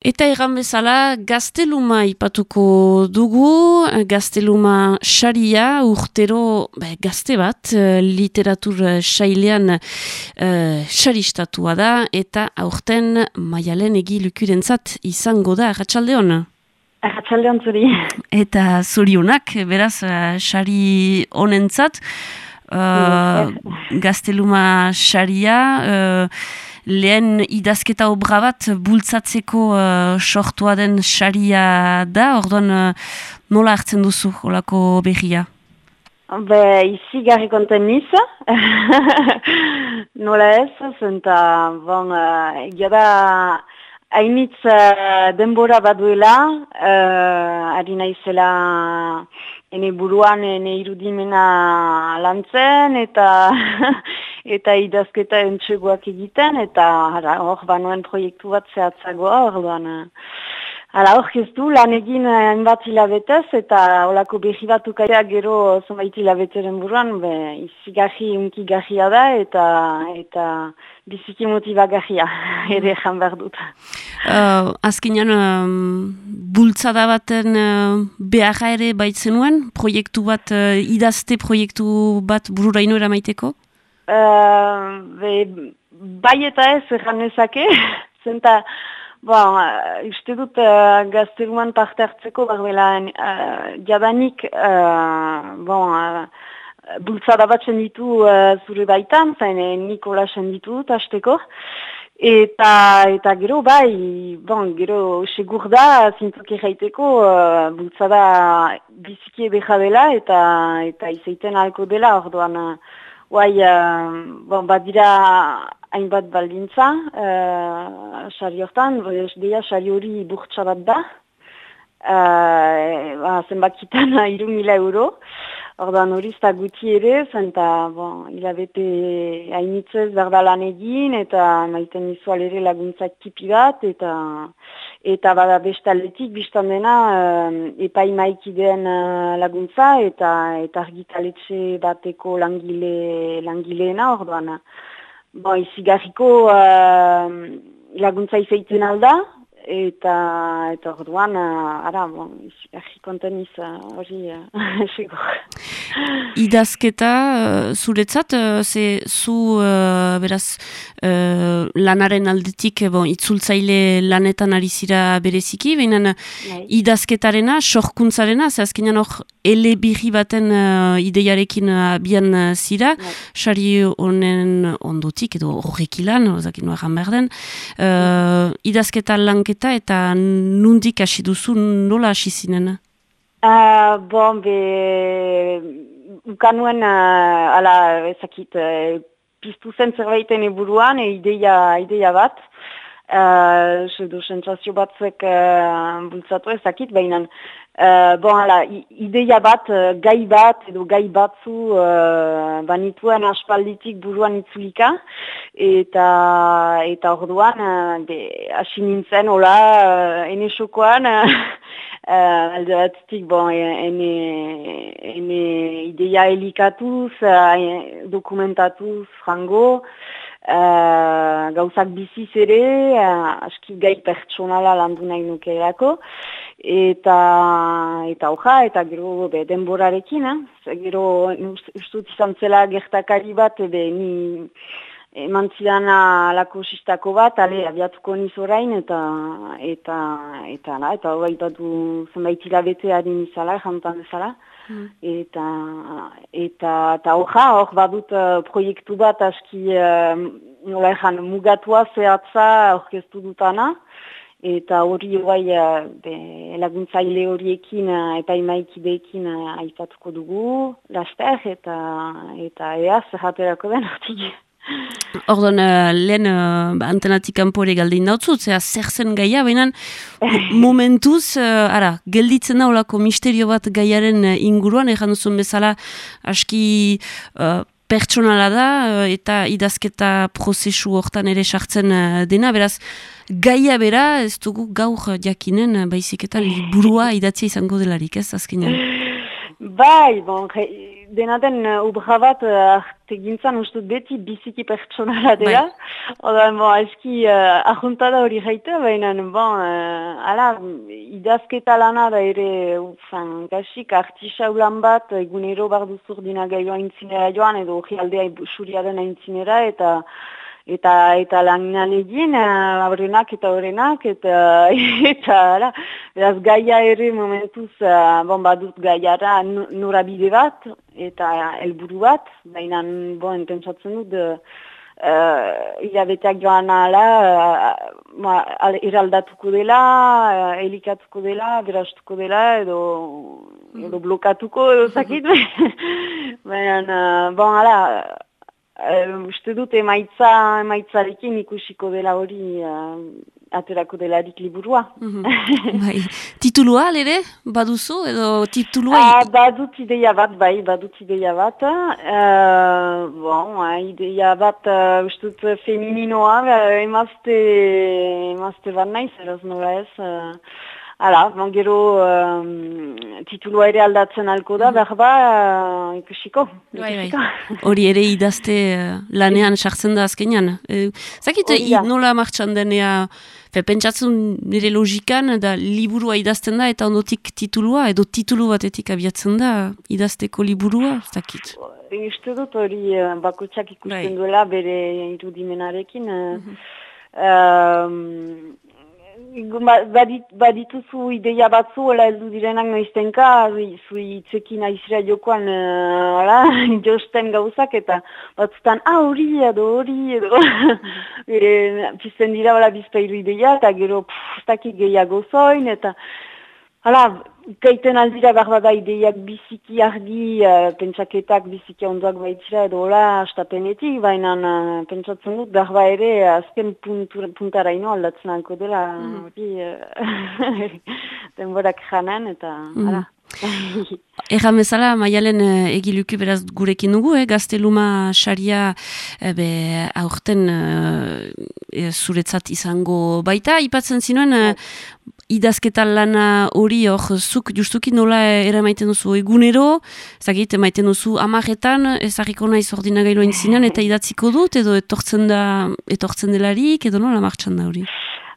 Eta egan bezala, gazteluma ipatuko dugu, gazteluma xaria urtero be, gazte bat, eh, literatur xailean uh, xaristatua da, eta aurten maialen egilukurentzat izango da, ratxaldeon? Ratxaldeon zuri. Eta zurionak, beraz, xari uh, honentzat, uh, gazteluma xaria, uh, lehen idazketa obra bat bultzatzeko uh, sortua den saria da, orduan uh, nola hartzen duzu olako behia? Be, izi garri konten niz, nola ez, zenta, bon, uh, egia da, hainitz uh, denbora baduela, uh, ari naizela ene buruan ene irudimena lantzen, eta eta idazketa entxegoak egiten, eta hor banuen proiektu bat zehatzagoa, hor duan. Hala hor du, lan egin enbat hilabetez, eta olako behi bat ukaitea gero zonbait hilabeteren buruan, be, izi gaji, unki gajia da, eta eta biziki motivagajia, ere jan behar dut. Uh, Azkenean, um, bultzada baten uh, beharra ere baitzenuen, proiektu bat, uh, idazte proiektu bat bururaino eramaiteko? Uh, bai eta ez erran ezake, zenta, bon, uh, uste dut uh, gazteruan parte hartzeko, barbela, uh, jadanik, uh, bon, uh, bultzada bat senditu uh, zure baitan, zain Nikola senditu tasteko, eta, eta gero bai, bon, gero segur da, zintzuk erraiteko, uh, bultzada biziki ebeja dela, eta, eta izaiten alko dela, orduan, uh, Guai, uh, bon, bat dira hainbat baldintza, uh, xari hortan, deia xari hori burtsa bat da, uh, ba, zenbakitan iru mila euro, ordan hori zta guti ere, zenta, bon, hilabete hainitzez berdalan egin, eta maiten izual ere laguntzak tipi bat, eta eta bada bestaletik biztan dena uh, epai maikideen uh, laguntza eta eta argitaletxe bateko langile langileena orduan. Bon, izigarriko uh, laguntza izaiten alda eta eta orduan uh, ara bon, izigarri konten hori uh, Idazketa uh, zuretzat, ze zu uh, beraz uh, lanaren aldetik bon, itzultzaile lanetan ari zira bereziki, baina bai. idazketarena, sorkuntzarena, ze azkenean hor ele birri baten uh, ideiarekin abian uh, zira, bai. sari honen ondotik edo horrekilan, ozakin nuaran berden, uh, idazketa lanketa eta nundik hasi duzu nola hasi zinen? Uh, bon, be, ukanuen, uh, ala, ezakit, uh, piztu zen zerbaiten eburuan, e ideia, ideia bat, uh, du sentzazio batzuek uh, bultzatu ezakit, baina, uh, bon, ala, ideia bat, uh, gai bat, edo gai batzu, uh, banituen aspalditik buruan itzulika, eta, eta orduan, uh, hasi nintzen, hola, uh, ene xokoan, Uh, alde batetik, bon, ene, ene ideia helikatuz, uh, dokumentatuz, frango, uh, gauzak biziz ere, uh, aski gai pertsonala landu nahi nukeelako, eta eta hoja, eta gero be, denborarekin, eh? gero ustut izan zela gertakari bat, be, ni eman zidana lako sistako bat, ale, abiatuko niz orain, eta, eta, eta, eta, eta, hori batu zenbait hilabete adin izala, jantan bezala, hmm. eta, eta, eta, hoja, hor badut uh, proiektu bat aski, uh, nola ezan, mugatua zehatza orkestu dutana, eta hori bai uh, laguntzaile horiekin uh, eta imaikideekin uh, aipatuko dugu, laster, eta, eta, ea, zerraterako den, artik. Ordon, uh, lehen uh, antenatik kanpore galdin dautzu, zera zer zen gaia, baina momentuz, uh, ara, gelditzen da olako misterio bat gaiaren inguruan, egan duzun bezala aski uh, pertsonala da eta idazketa prozesu hortan ere sartzen dena, beraz, gaia bera ez dugu gaur jakinen, baizik eta liburua idatzia izango delarik, ez azkenean? Bai, bon, dena den uh, ubra bat uh, tegintzan ustut beti biziki pertsonala dela. Bai. Oda, bon, eski uh, ahuntada hori gaita, baina, bon, uh, ala, idazketa lana da ere, ufan, gasik, artisa ulan bat, egunero barduzur dina gaioa intzinera joan, edo hori aldea suriaren aintzinera, eta eta eta lanan egin uh, eta horrenak eta eta ala beraz gaia ere momentuz uh, bon badut gaiara norabide bat eta helburu bat baina bon pentsatzen dut uh, ilabeteak joan ala uh, eraldatuko dela uh, elikatuko dela berastuko dela edo edo blokatuko edo zakit baina uh, bon ala Uh, uste dut emaitza, emaitzarekin ikusiko dela hori uh, aterako delarik liburua. Mm bai. Titulua, lere, baduzu, edo titulua? Uh, badut ideia bat, bai, badut ideia bat. Uh, bon, uh, ideia bat, uh, uste dut femininoa, uh, emazte, emazte bat nahi, zeraz nola ez. Uh, Hala, gero um, titulua ere aldatzen alko da, mm. behar ba, uh, ikusiko. Bai, bai. Hori ere idazte uh, lanean sartzen da azkenean. E, Zakit, nola martxan denea, fe, pentsatzen nire logikan, da liburua idazten da, eta ondotik titulua, edo titulu batetik abiatzen da, idazteko liburua, zakit. Uste dut hori uh, bakotxak ikusten bai. duela bere irudimenarekin. Uh, badituzu ideia batzu, ola heldu direnak noiztenka, zu itzekin aizira jokoan uh, josten gauzak, eta batzutan, ah, hori edo, hori edo, e, pizten dira bala bizpailu ideia, eta gero, pff, gehiago zoin, eta, hala, Kaiten aldira behar bada ideiak biziki argi, uh, pentsaketak biziki ondoak baitzira edo hola astapenetik, baina uh, pentsatzen dut behar ba ere azken puntara ino aldatzen alko dela mm. hori mm. uh, denborak janen eta mm. Erran bezala, maialen egiluki beraz gurekin dugu, eh? gazteluma xaria be, aurten zuretzat izango baita. Ipatzen zinuen, idazketan lana hori hor, zuk justuki nola ere maiten duzu egunero, zagit, maiten duzu amaretan, ezagiko nahi zordina gailoa intzinean, eta idatziko dut, edo etortzen da, etortzen delarik, edo nola martxan da hori?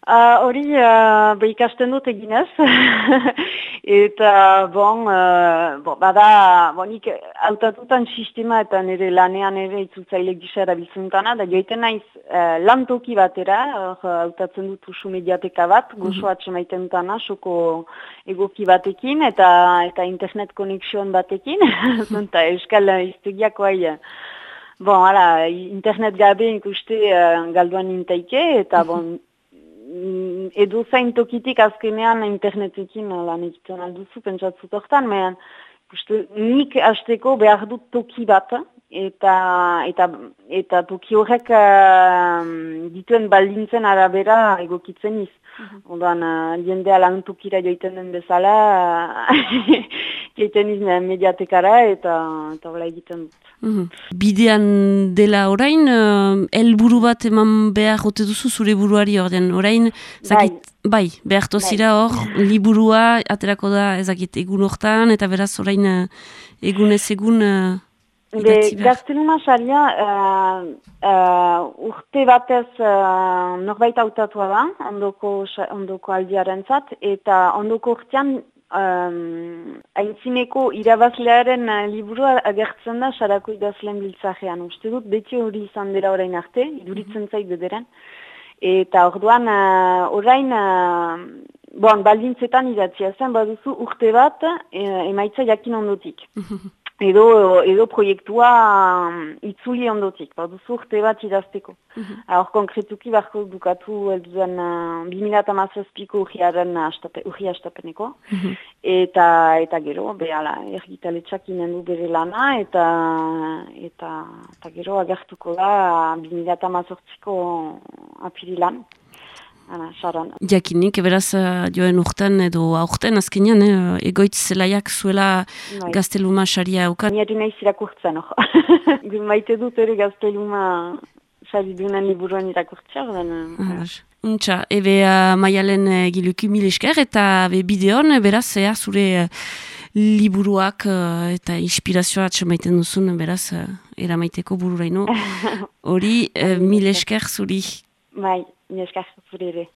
Uh, hori, uh, behikasten dut eginez, eta, bon, uh, bon bada, bonik, autatutan sistema eta nire lanean ere itzultzaile gisa erabiltzentana, da joiten naiz uh, lantoki batera, autatzen dut usu mediateka bat, mhm. gozo mm maiten dutana, soko egoki batekin, eta eta internet konexion batekin, eta euskal iztegiako aia. Bon, ala, internet gabe ikuste uh, galduan intaike, eta mhm. bon, edo zain tokitik azkenean internetekin lan egiten alduzu, pentsatzu tortan, mehan, nik hasteko behar dut toki bat, eta, eta, eta toki horrek uh, dituen baldintzen arabera egokitzen iz. Mhm. Ondoan, uh, jendea lan tokira joiten den bezala, joiten iz mediatekara, eta, eta hola egiten dut. Mhm. Bidean dela orain, uh, elburu bat eman behar jote duzu zure buruari ordean. Orain, zakit, bai, bai behar tozira bai. hor, liburua, aterako da ezakit egun hortan, eta beraz orain uh, egun ez egun uh, behar. Gazteluma xaria, uh, uh, urte batez uh, norbait autatua da, ondoko, ondoko aldiaren zat, eta ondoko urtean um, aintzineko irabazlearen uh, liburua agertzen da sarako idazleen biltzajean. Uste dut, beti hori izan dira orain arte, iduritzen zait bederen. Eta orduan, uh, orain, uh, bon, baldintzetan idatzia zen, baduzu urte bat, uh, emaitza jakin ondotik. edo, edo proiektua um, itzuli ondotik, bat duzu urte bat idazteko. Mm -hmm. konkretuki barko dukatu elduen uh, 2008ko urriaren urri astapeneko. Mhm. eta, eta gero, behala, ergitaletxak inen du bere lana, eta, eta, eta gero agertuko da 2008ko apirilan. Jakinik, beraz uh, joen urten edo aurten azkenean, eh, egoitz zelaiak zuela Noi. gazteluma xaria aukat. Niari nahi zirakurtzen, no? Maite dut ere gazteluma xari dunan liburuan irakurtzea. Uh, Untxa, ebe uh, maialen uh, giluki mil esker eta be bideon, beraz, ea, zure... Uh, liburuak eta inspirazioa atxamaiten duzun, beraz, uh, eramaiteko bururaino. Hori, uh, mil esker zuri. Bai, mil esker zuri ere.